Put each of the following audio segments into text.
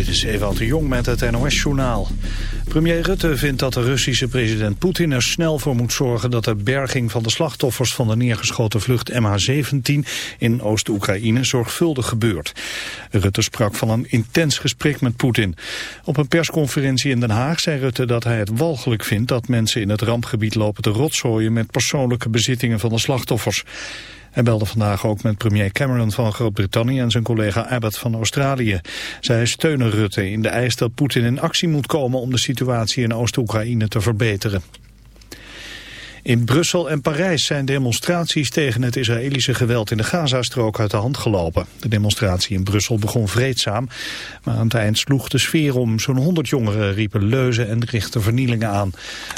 Dit is Ewald de Jong met het NOS-journaal. Premier Rutte vindt dat de Russische president Poetin er snel voor moet zorgen... dat de berging van de slachtoffers van de neergeschoten vlucht MH17 in Oost-Oekraïne zorgvuldig gebeurt. Rutte sprak van een intens gesprek met Poetin. Op een persconferentie in Den Haag zei Rutte dat hij het walgelijk vindt... dat mensen in het rampgebied lopen te rotzooien met persoonlijke bezittingen van de slachtoffers. Hij belde vandaag ook met premier Cameron van Groot-Brittannië en zijn collega Abbott van Australië. Zij steunen Rutte in de eis dat Poetin in actie moet komen om de situatie in Oost-Oekraïne te verbeteren. In Brussel en Parijs zijn demonstraties tegen het Israëlische geweld in de Gazastrook uit de hand gelopen. De demonstratie in Brussel begon vreedzaam, maar aan het eind sloeg de sfeer om. Zo'n 100 jongeren riepen leuzen en richtten vernielingen aan.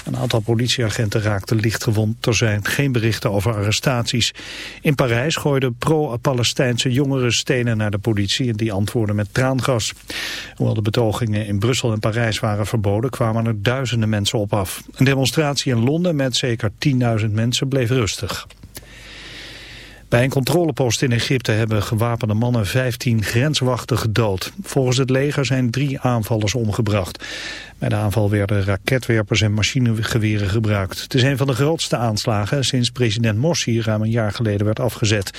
Een aantal politieagenten raakten lichtgewond. Er zijn geen berichten over arrestaties. In Parijs gooiden pro-Palestijnse jongeren stenen naar de politie en die antwoordden met traangas. Hoewel de betogingen in Brussel en Parijs waren verboden, kwamen er duizenden mensen op af. Een demonstratie in Londen met zeker 10.000 mensen bleef rustig. Bij een controlepost in Egypte hebben gewapende mannen 15 grenswachten gedood. Volgens het leger zijn drie aanvallers omgebracht. Bij de aanval werden raketwerpers en machinegeweren gebruikt. Het is een van de grootste aanslagen sinds president Morsi ruim een jaar geleden werd afgezet.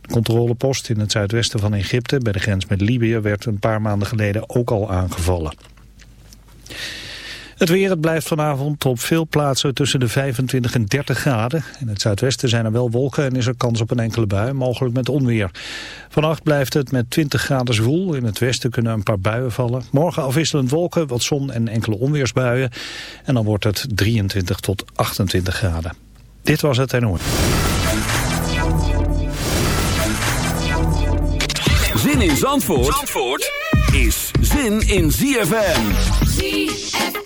De controlepost in het zuidwesten van Egypte bij de grens met Libië werd een paar maanden geleden ook al aangevallen. Het weer, het blijft vanavond op veel plaatsen tussen de 25 en 30 graden. In het zuidwesten zijn er wel wolken en is er kans op een enkele bui, mogelijk met onweer. Vannacht blijft het met 20 graden zwoel. In het westen kunnen een paar buien vallen. Morgen afwisselend wolken, wat zon en enkele onweersbuien. En dan wordt het 23 tot 28 graden. Dit was het NOS. Zin in Zandvoort, Zandvoort is zin in ZFM. ZFM.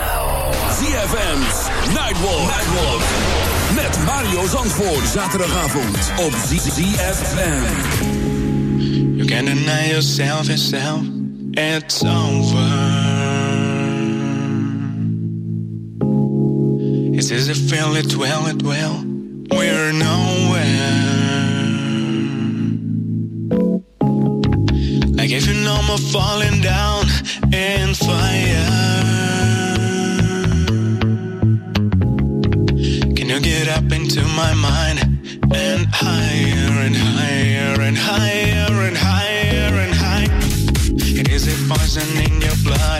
ZFM's Nightwalk. Nightwalk. Met Mario Zandvoort. Zaterdagavond op ZFM. You can't deny yourself, yourself. It's over. It's as if feel it well, it well. We're nowhere. Like if you know I'm falling down in fire. You get up into my mind and higher and higher and higher and higher and higher. It is a poison in your blood,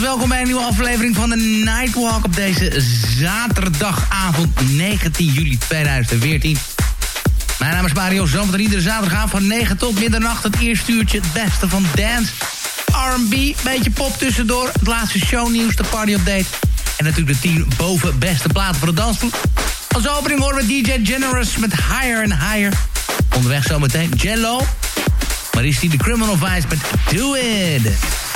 Welkom bij een nieuwe aflevering van de Nightwalk op deze zaterdagavond 19 juli 2014. Mijn naam is Mario Zand en iedere zaterdagavond van 9 tot middernacht het eerste uurtje het beste van dance, R&B, beetje pop tussendoor, het laatste shownieuws, de party update en natuurlijk de 10 boven beste platen voor de dansvloer. Als opening horen we DJ Generous met Higher and Higher. Onderweg zometeen Jello. Maar is die de Criminal Vice met Do It.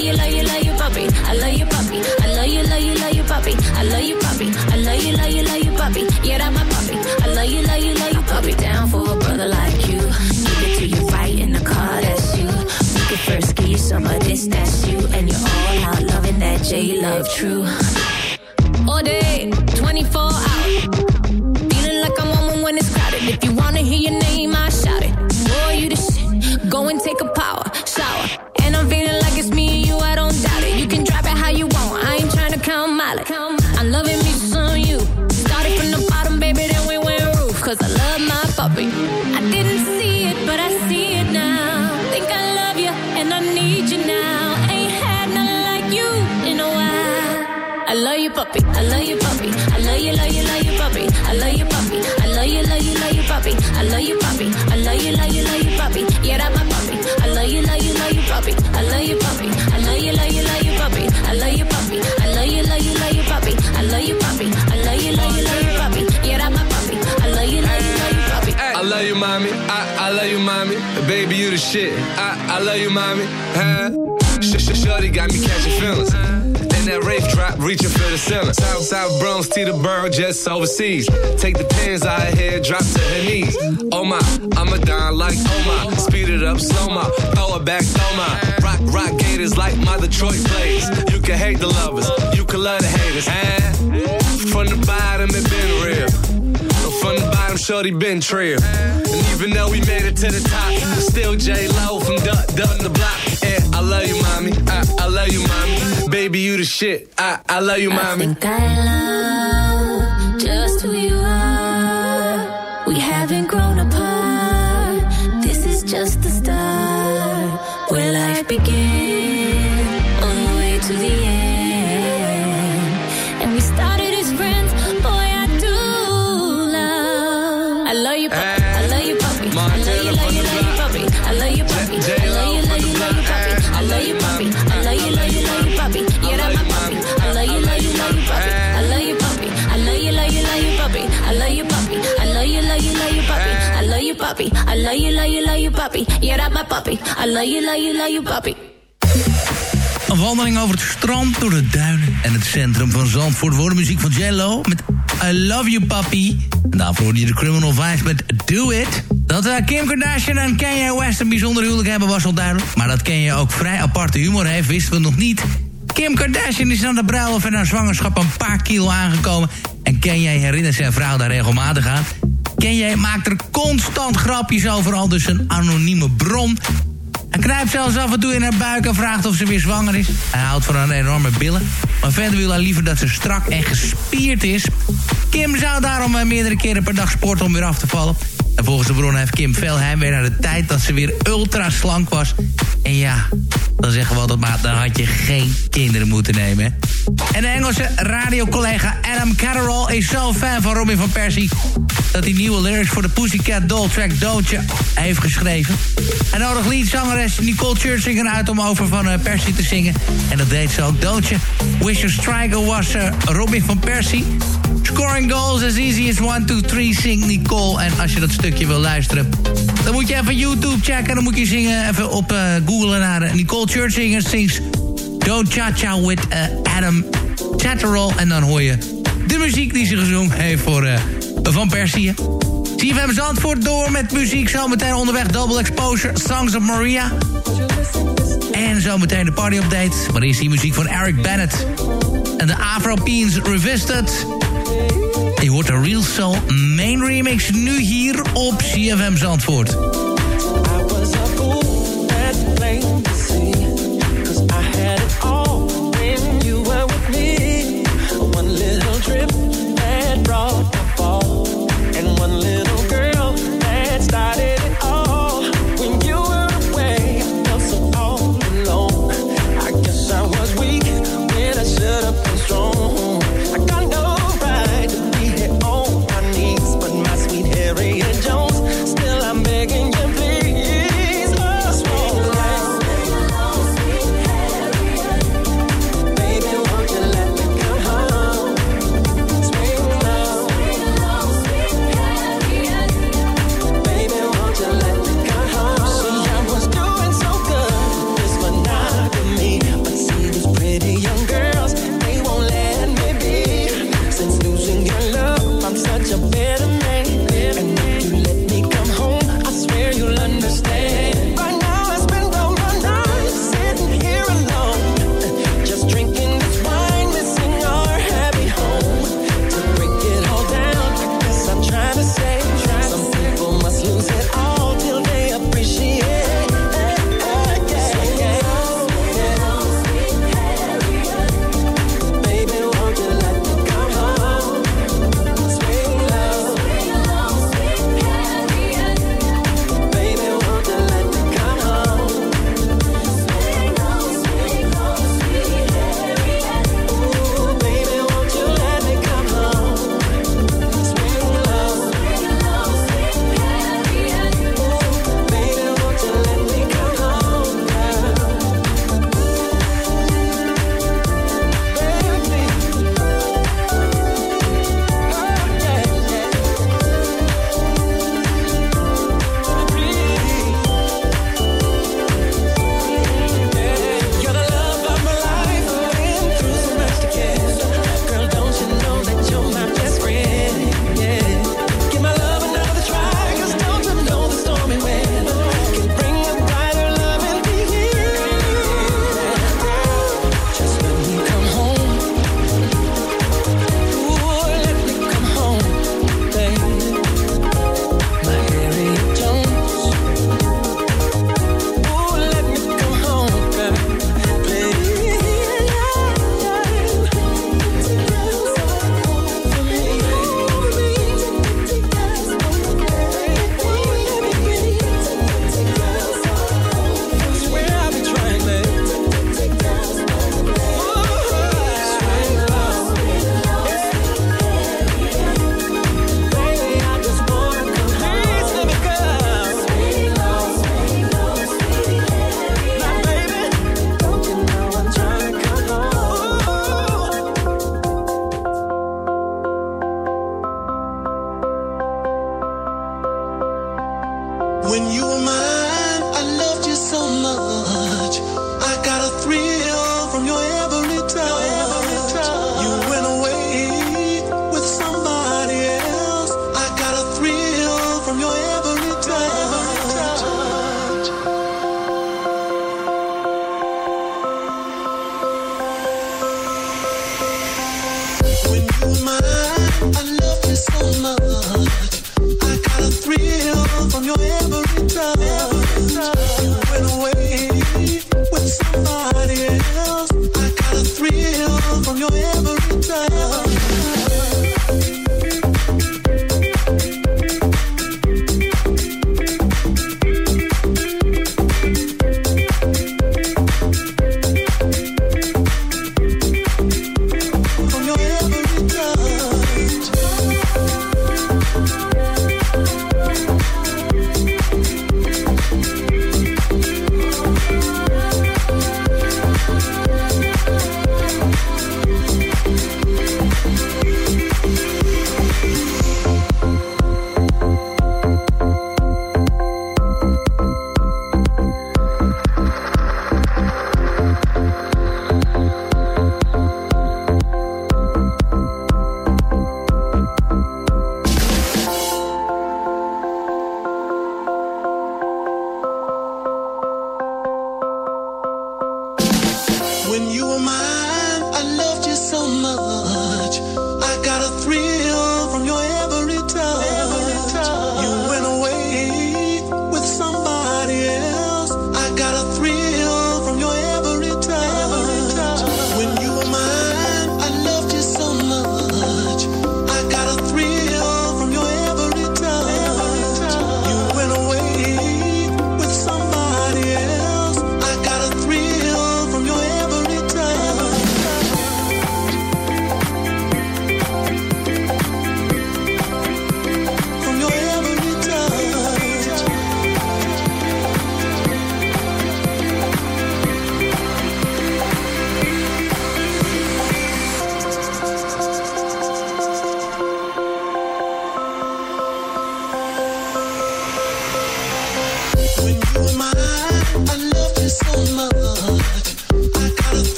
love you, love you, love you, puppy. I love you, puppy. I love you, love you, love you, puppy. I love you, puppy. I love you, love you, love you, puppy. Yeah, that my puppy. I love you, love you, love you, puppy. Down for a brother like you. Take it to you right in the car, that's you. We could first give you some of this, that's you. And you're all out loving that J Love True. All day, 24 hours. Feeling like I'm on when it's crowded. If you wanna hear your name, I shout it. Boy, you the shit. Go and take a power. Shit. I, I love you, mommy. Huh? Sh -sh Shorty got me catching feelings. And that rape drop, reaching for the ceiling. South, South Bronx, Teterboro, just overseas. Take the pins out of here, drop to her knees. Oh my, I'm a don like oh my. Speed it up, slow my, throw it back, throw my. Rock, rock gators like my Detroit plays. You can hate the lovers, you can love the haters. Huh? From the bottom, it been real. From the bottom, shorty been trill. And even though we made it to the top, still J Lo from Duck Duck the block. I love you, mommy. I, I love you, mommy. Baby, you the shit. I, I love you, mommy. I think I love just who you are. We haven't grown apart. My puppy. I love you, love you, love you, puppy. Een wandeling over het strand, door de duinen en het centrum van Zandvoort. Voor de muziek van Jello met I Love You Puppy. En daarvoor je de Criminal Vice met Do It. Dat uh, Kim Kardashian en Kanye West een bijzonder huwelijk hebben was al duidelijk. Maar dat Kanye ook vrij aparte humor heeft, wisten we nog niet. Kim Kardashian is aan de bruiloft en haar zwangerschap een paar kilo aangekomen. En Kanye herinnert zijn vrouw daar regelmatig aan. Kanye maakt er constant grapjes over, al dus een anonieme bron. Hij knijpt zelfs af en toe in haar buik en vraagt of ze weer zwanger is. Hij houdt van haar enorme billen. Maar verder wil hij liever dat ze strak en gespierd is. Kim zou daarom eh, meerdere keren per dag sporten om weer af te vallen. En volgens de bron heeft Kim veel heimwee naar de tijd dat ze weer ultra slank was. En ja, dan zeggen we altijd maar, dan had je geen kinderen moeten nemen. En de Engelse radiocollega Adam Catterall is zo fan van Robin van Persie... dat hij nieuwe lyrics voor de Pussycat Doll track Doodje heeft geschreven. Hij nodigt leadzangeres Nicole Scherzinger uit om over van eh, Persie te zingen. En dat deed ze ook. Doodje, Wish Your Striker was eh, Robin van Persie. Scoring goals as easy as 1, 2, 3, zingt Nicole. En als je dat stukje wil luisteren, dan moet je even YouTube checken. Dan moet je zingen, even op eh googlen naar eh, Nicole Scherzinger sings Don't Cha Cha with eh, Adam Chatterall. En dan hoor je de muziek die ze gezongen heeft voor eh, Van Persie. CFM Zandvoort door met muziek. Zometeen onderweg Double Exposure, Songs of Maria. En zometeen de party update. Maar eerst die muziek van Eric Bennett. En de Afro Peens Revisited. Je hoort de Real Soul main remix nu hier op CFM Zandvoort.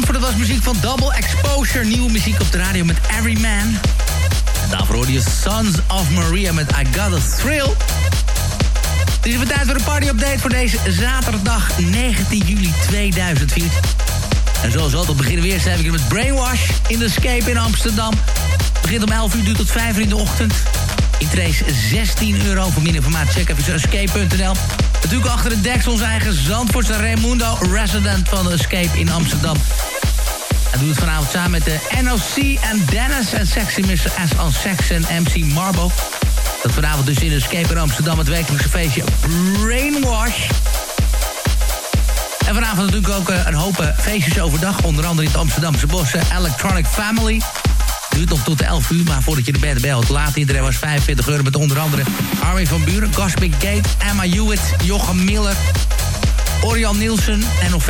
Was muziek van Double Exposure. Nieuwe muziek op de radio met Every Man. En daarvoor hoorde je Sons of Maria met I Got a Thrill. Het is weer tijd voor een party-update voor deze zaterdag 19 juli 2004. En zoals altijd beginnen we eerst even met Brainwash in de Escape in Amsterdam. Begint om 11 uur, duurt tot 5 uur in de ochtend. Intrace 16 euro. Voor meer informatie check even escape.nl. Natuurlijk achter de deks onze eigen Zandvoortse Raimundo, resident van Escape in Amsterdam. Hij doet het vanavond samen met de NOC en Dennis en Sexy Mr. S on Sex en MC Marbo. Dat vanavond dus in Escape in Amsterdam het wekelijkse feestje Brainwash. En vanavond natuurlijk ook eh, een hoop eh, feestjes overdag. Onder andere in het Amsterdamse bos Electronic Family. Duurt nog tot 11 uur, maar voordat je de bed belt... laat iedereen was 45 euro met onder andere... Armin van Buren, Cosmic Gate, Emma Hewitt, Jochem Miller... Orion Nielsen en nog.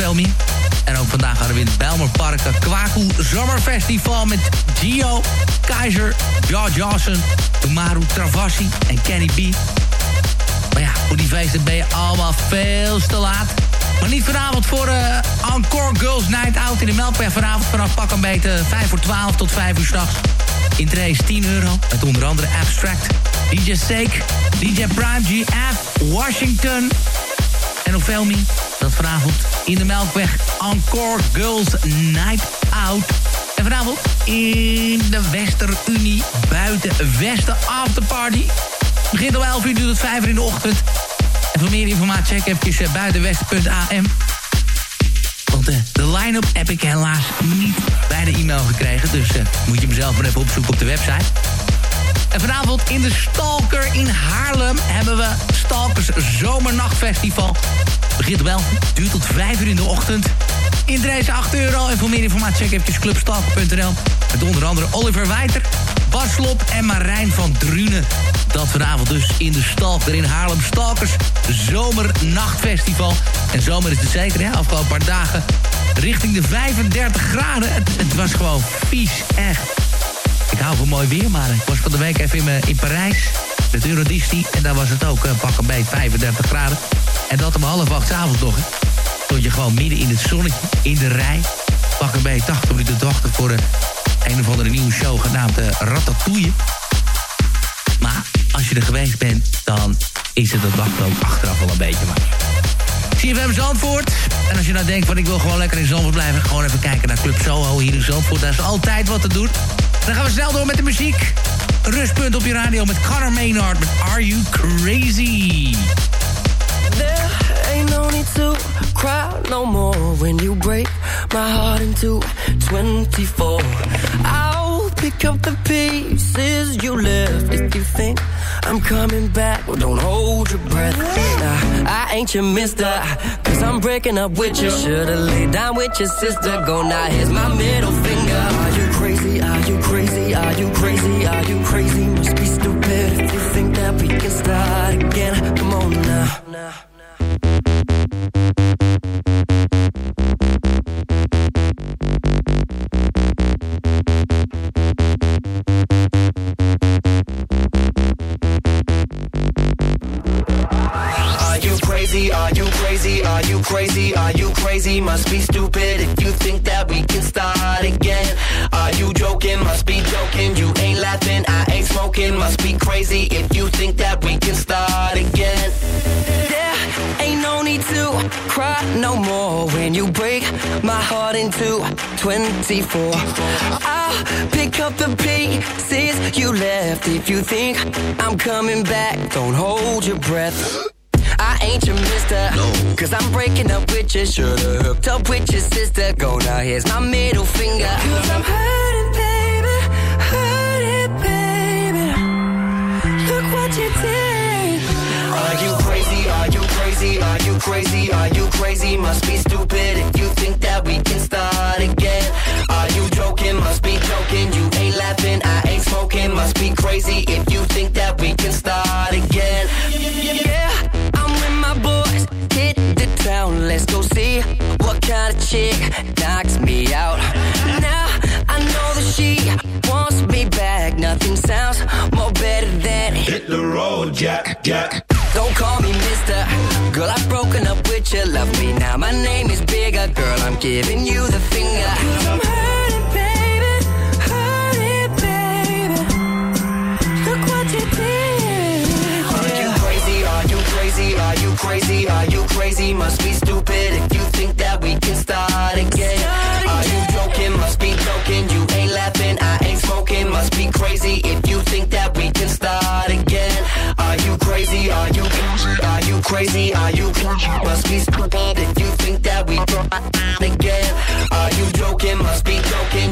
En ook vandaag hadden we in het Bijlmerparken Kwaku Zomerfestival met Gio, Keizer, George Johnson, Umaru Travassi en Kenny B. Maar ja, voor die feesten ben je allemaal veel te laat. Maar niet vanavond voor uh, Encore Girls Night Out in de Melkweg. Vanavond vanaf pak een beetje 5 voor 12 tot 5 uur s'nachts. Interesse 10 euro. Met onder andere Abstract, DJ Steak, DJ Prime GF, Washington en meer. Dat vanavond in de Melkweg Encore Girls Night Out. En vanavond in de Westerunie buiten Westen Afterparty. Begint om 11 uur, duurt het 5 uur in de ochtend. Voor meer informatie check even buitenwesten.am. Want uh, de line-up heb ik helaas niet bij de e-mail gekregen. Dus uh, moet je mezelf maar even opzoeken op de website. En vanavond in de Stalker in Haarlem hebben we Stalkers Zomernachtfestival. Begint wel, duurt tot 5 uur in de ochtend. Interesse 8 euro. En voor meer informatie check even clubstalker.nl. Met onder andere Oliver Wijter, Bas Lop en Marijn van Drunen. Dat vanavond dus in de Stalker in Haarlem. Stalkers Zomernachtfestival. En zomer is het zeker, hè? Afgelopen paar dagen richting de 35 graden. Het, was gewoon vies, echt. Ik hou van mooi weer, maar ik was van de week even in, in Parijs. Met Eurodisti. En daar was het ook pak een beetje 35 graden. En dat om half acht avonds nog, hè. Stond je gewoon midden in het zonnetje, in de rij. Pak een beetje 80 minuten te wachten voor de een of andere nieuwe show genaamd uh, Ratatouille. Maar als je er geweest bent, dan is het wachten ook achteraf wel een beetje maar. CFM Zandvoort. En als je nou denkt van ik wil gewoon lekker in Zandvoort blijven... gewoon even kijken naar Club Soho hier in Zandvoort. Daar is altijd wat te doen. Dan gaan we snel door met de muziek. Rustpunt op je radio met Conor Maynard met Are You Crazy? Need to cry no more when you break my heart into 24. I'll pick up the pieces you left if you think I'm coming back. Well, don't hold your breath. Nah, I ain't your mister, cause I'm breaking up with you. Should've laid down with your sister. Go now, here's my middle finger. Are you crazy? Are you crazy? Are you crazy? Are you crazy? Must be stupid if you think that we can start again. Come on now. Thank you. Crazy? Are you crazy? Are you crazy? Are you crazy? Must be stupid if you think that we can start again. Are you joking? Must be joking. You ain't laughing. I ain't smoking. Must be crazy if you think that we can start again. There ain't no need to cry no more when you break my heart into 24. I'll pick up the pieces you left if you think I'm coming back. Don't hold your breath. Ain't your mister. No. Cause I'm breaking up with you. Should've hooked up with your sister. Go now, here's my middle finger. Cause I'm hurting, baby. Hurting, baby. Look what you did. Are you crazy? Are you crazy? Are you crazy? Are you crazy? Must be stupid if you think that we can start again. Are you joking? Must be joking. You ain't laughing. I ain't smoking. Must be crazy if you think that we can start again. Yeah, let's go see what kind of chick knocks me out. Now I know that she wants me back. Nothing sounds more better than hit the road, Jack, Jack. Don't call me mister. Girl, I've broken up with you. Love me now. My name is bigger. Girl, I'm giving you the finger. crazy? Are you crazy? Must be stupid if you think that we can start again. Are you joking? Must be joking. You ain't laughing. I ain't smoking. Must be crazy if you think that we can start again. Are you crazy? Are you crazy? Are you crazy? Are you crazy? Must be stupid if you think that we can start again. Are you joking? Must be joking.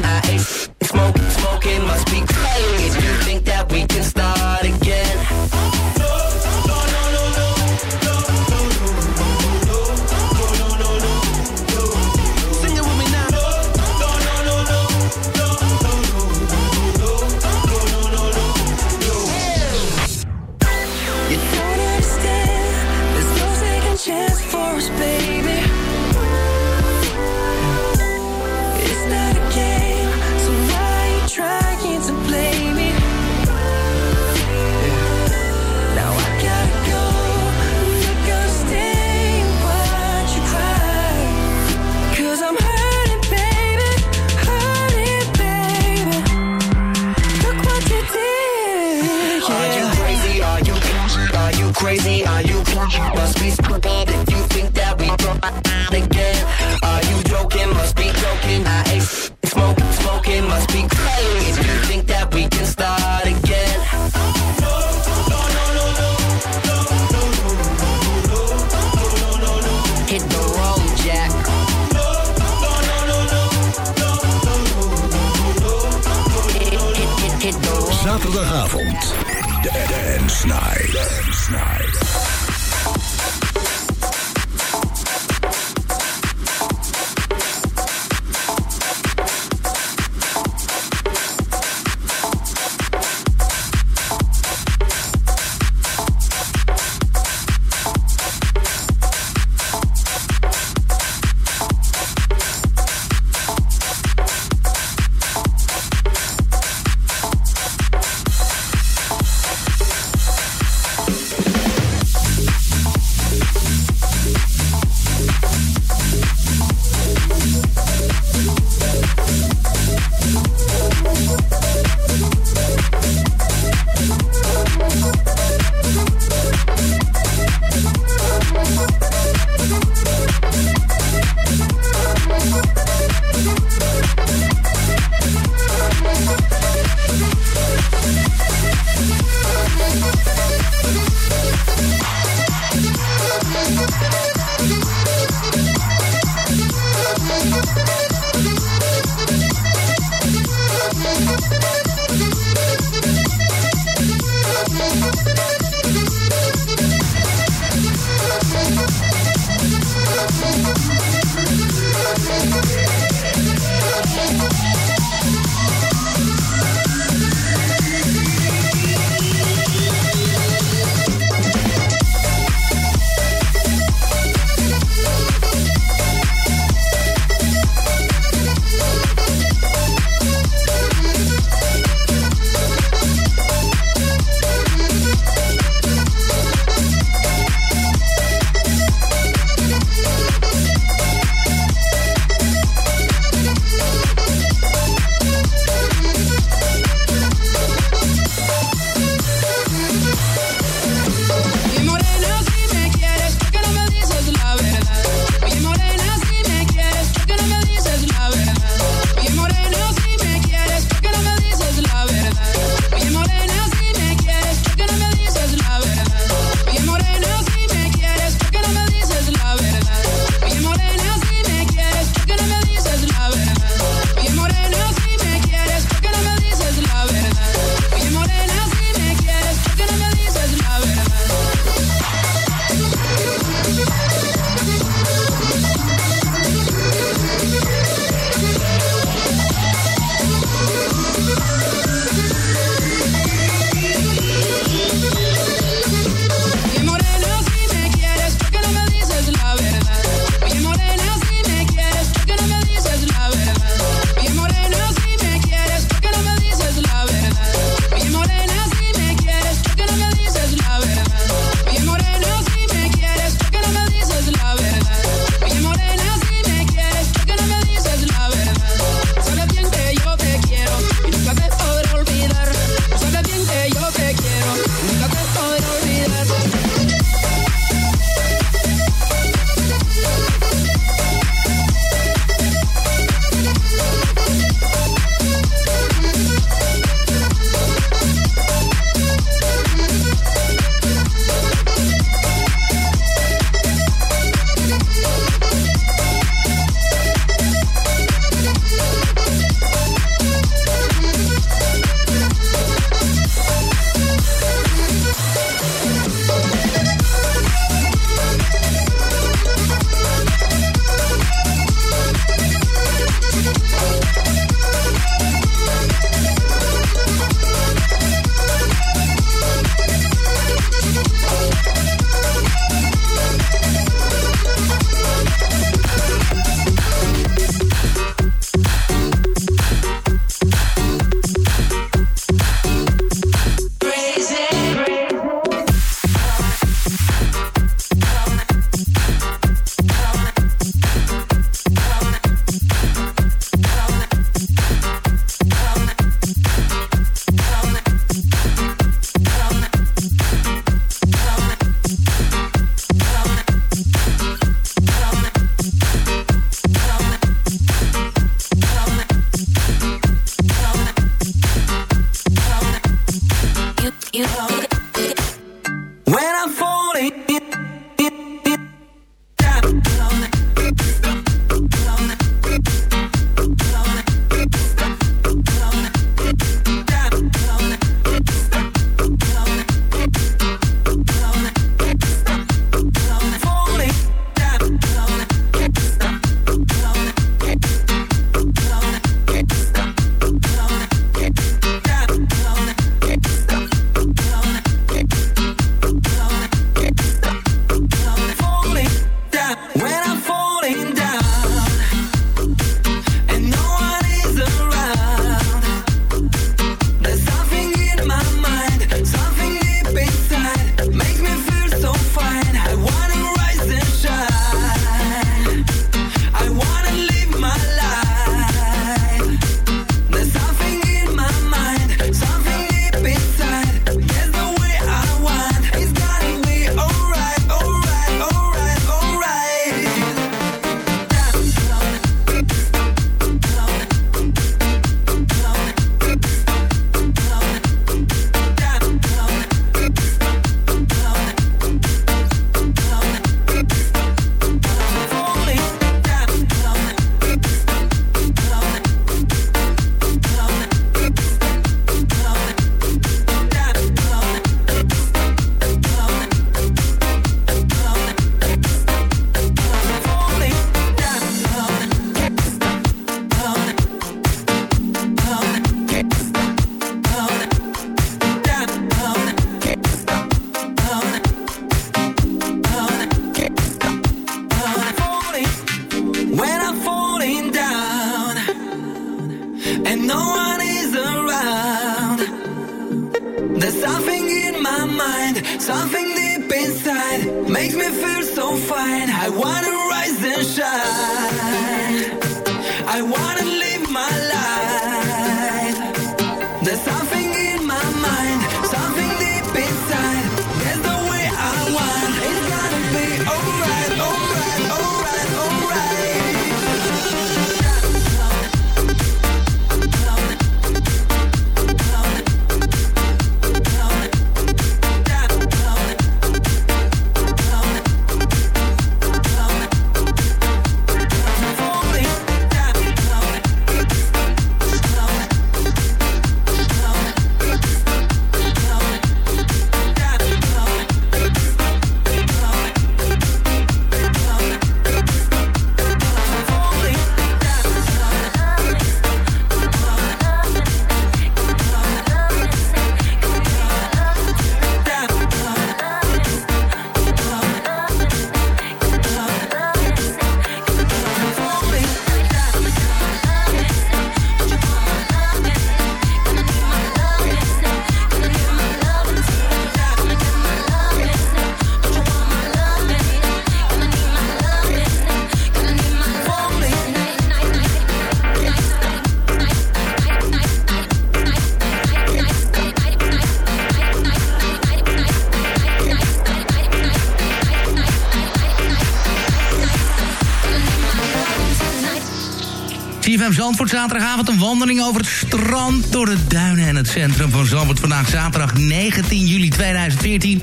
CFM Zandvoort, zaterdagavond een wandeling over het strand... door de duinen en het centrum van Zandvoort. Vandaag zaterdag 19 juli 2014.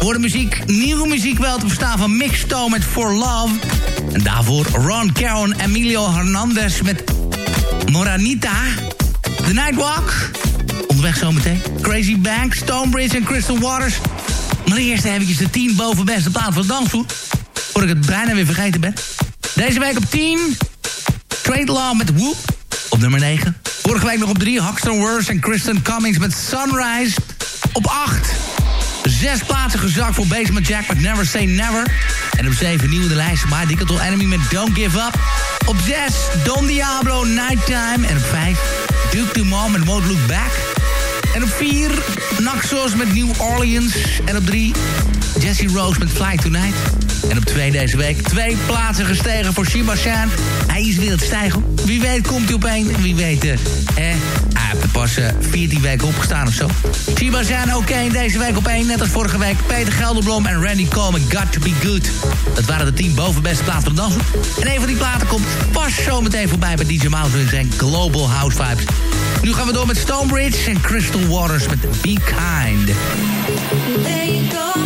Voor de muziek, nieuwe muziek wel te verstaan van Mixto met For Love. En daarvoor Ron Carroll en Emilio Hernandez met Moranita. The Nightwalk. Onderweg zometeen. Crazy Bank, Stonebridge en Crystal Waters. Maar eerst eventjes de 10 boven beste plaats van dansvoet. Voordat ik het bijna weer vergeten ben. Deze week op 10... Trade Law met Whoop op nummer 9. Vorige week nog op 3. Huxton Worth en Kristen Cummings met Sunrise. Op 8. Zes plaatsen gezakt voor Basement Jack met Never Say Never. En op 7 nieuwe de lijst. My Digital Enemy met Don't Give Up. Op 6 Don Diablo Nighttime. En op 5 Duke Dumont met Won't Look Back. En op 4 Naxos met New Orleans. En op 3 Jesse Rose met Fly Tonight. En op 2 deze week twee plaatsen gestegen voor Shiba Shan. Hij is weer het stijgen. Wie weet komt hij op één. Wie weet, eh, eh, hij heeft pas eh, 14 weken opgestaan of zo. Shiba Shan oké deze week op één. Net als vorige week Peter Gelderblom en Randy Coleman. Got to be good. Dat waren de 10 bovenbeste plaatsen van dansen. En een van die platen komt pas zo meteen voorbij bij DJ Mouse in zijn Global House Vibes. Nu gaan we door met Stonebridge en Crystal Waters met Be Kind. There you go,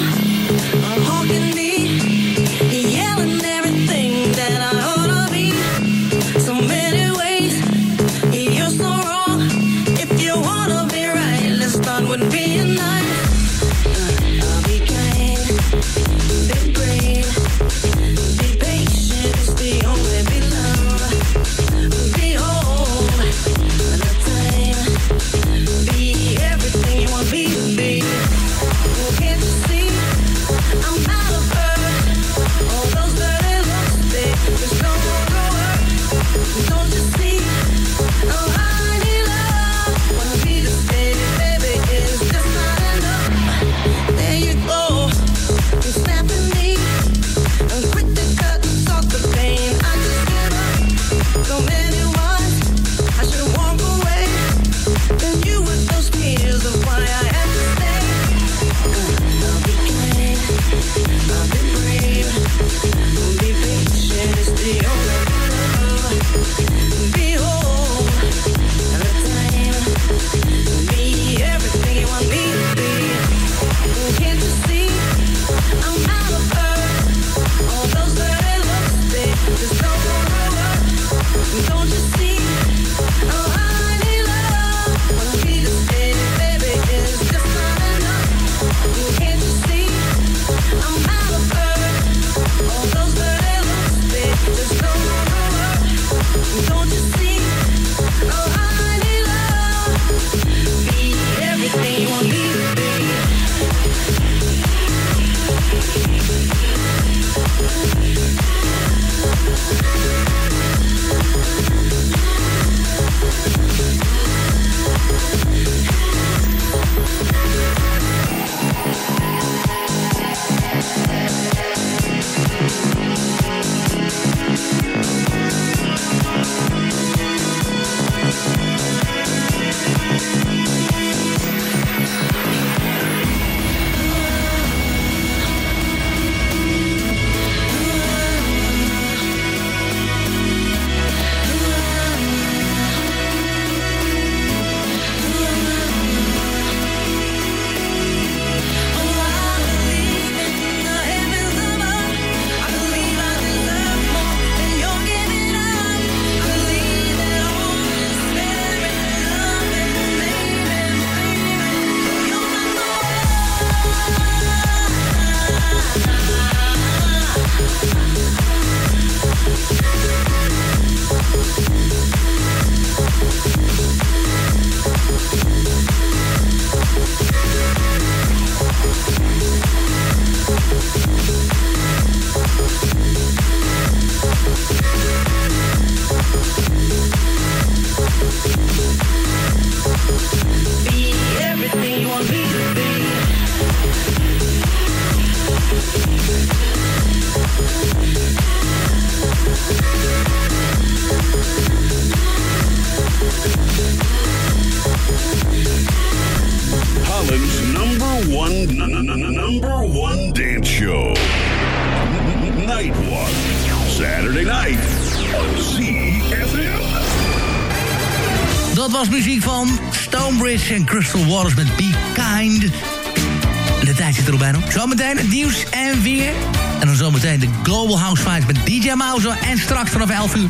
11 uur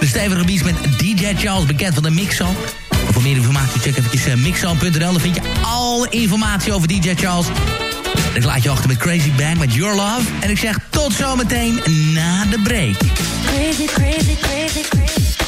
de stevige beats met DJ Charles, bekend van de Mixo. Voor meer informatie check even uh, mixo.nl. Daar vind je alle informatie over DJ Charles. Ik laat je achter met Crazy Bang met Your Love. En ik zeg tot zometeen na de break. Crazy, crazy, crazy. Crazy,